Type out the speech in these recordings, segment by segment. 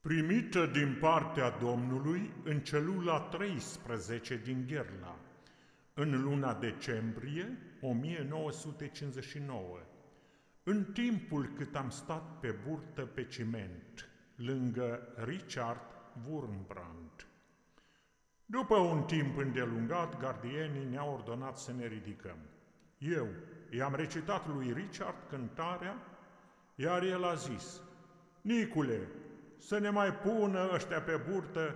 Primită din partea Domnului în celula 13 din Gherla, în luna decembrie 1959, în timpul cât am stat pe burtă pe ciment, lângă Richard Wurmbrand. După un timp îndelungat, gardienii ne-au ordonat să ne ridicăm. Eu i-am recitat lui Richard cântarea, iar el a zis, Nicule, să ne mai pună ăștia pe burtă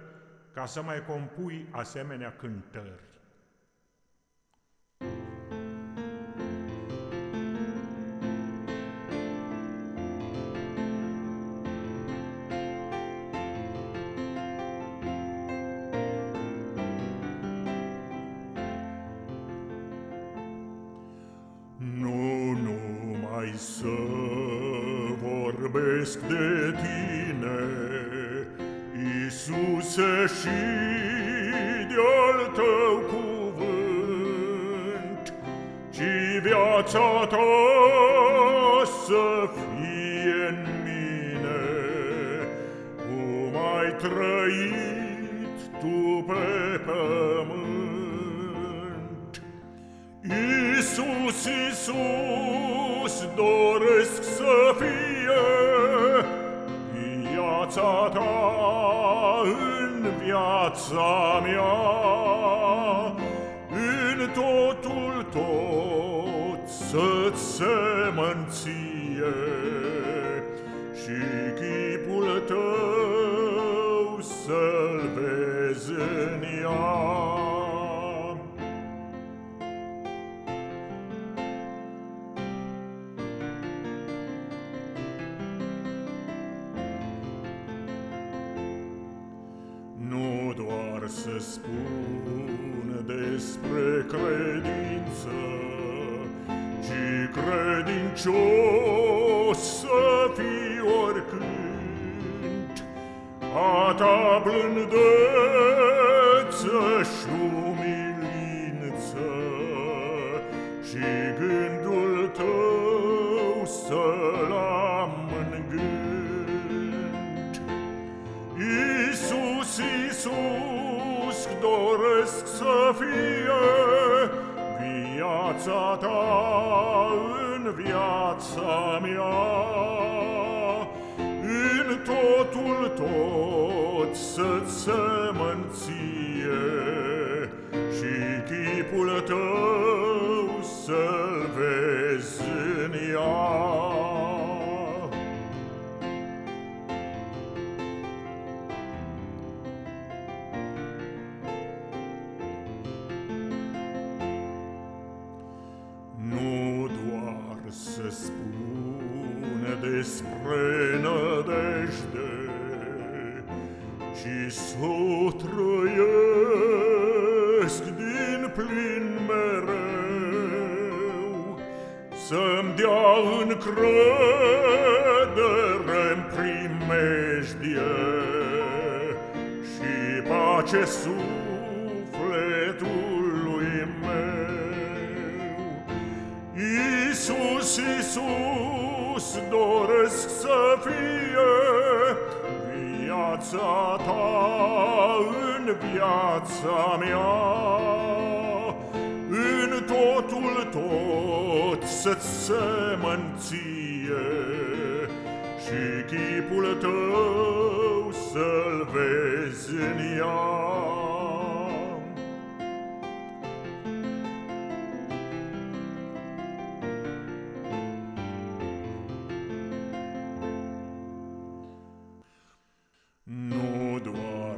ca să mai compui asemenea cântări. Nu, nu mai să vorbesc de tine, Iisuse, și de-al tău cuvânt, Ci viața ta să fie în mine, Cum ai trăit tu pe pământ. Iisus, Iisus, doresc să fie viața ta în viața mea, în totul tot să-ți semănție să spun despre credință, ci credincios să fii oricând. A ta blândeță doresc să fie viața ta în viața mea, în totul tot să-ți să spun despre nădejde, ci să o trăiesc din plin mereu, să-mi dea încredere-n primejdie și pace sufletului Iisus, Iisus, doresc să fie viața ta în viața mea, în totul tot să-ți semănție și chipul tău să-l vezi în ea.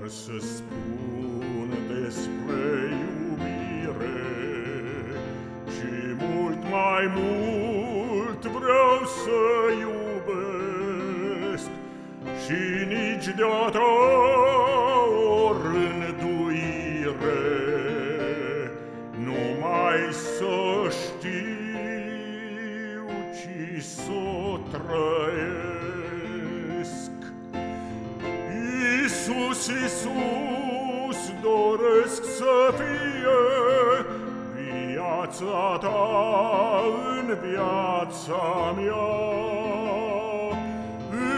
Să spun despre iubire, ci mult mai mult vreau să iubesc. Și nici de-a ta o rânduire, numai să știu, ci să trăiesc. Iisus, Iisus, doresc să fie viața ta în viața mea,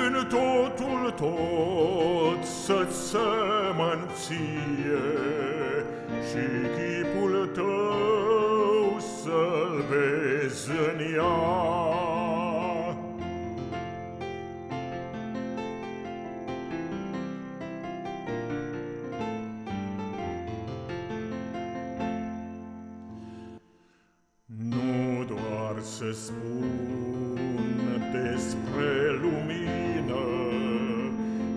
în totul tot să-ți semănție și chipul tău să-l vezi în ea. Să spun despre lumină,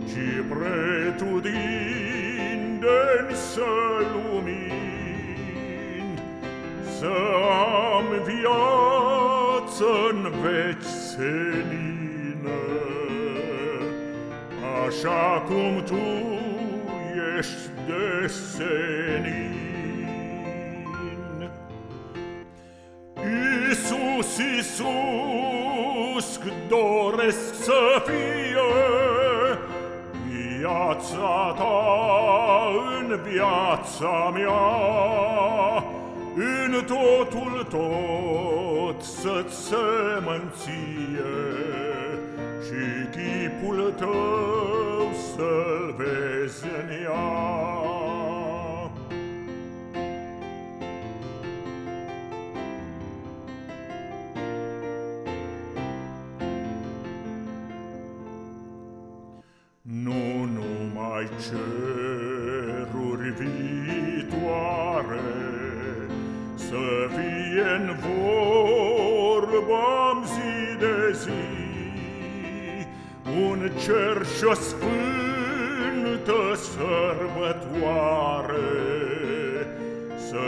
ci pretutindeni să lumin, să am viață-n veci senină, așa cum tu ești de senin. Iisus, Iisus, doresc să fie viața ta în viața mea, în totul tot să-ți semănție și chipul tău să-l vezi în ea. Ceruri viitoare Să fie în vorba zi de zi. Un cer și-o sfântă sărbătoare Să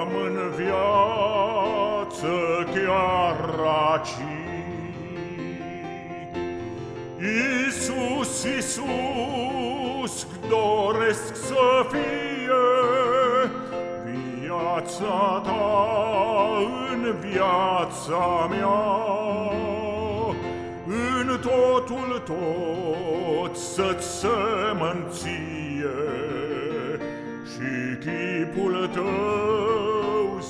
am în viață chiar aici. Iisus, Iisus, doresc să fie viața ta în viața mea. În totul tot să-ți semănție și chipul tău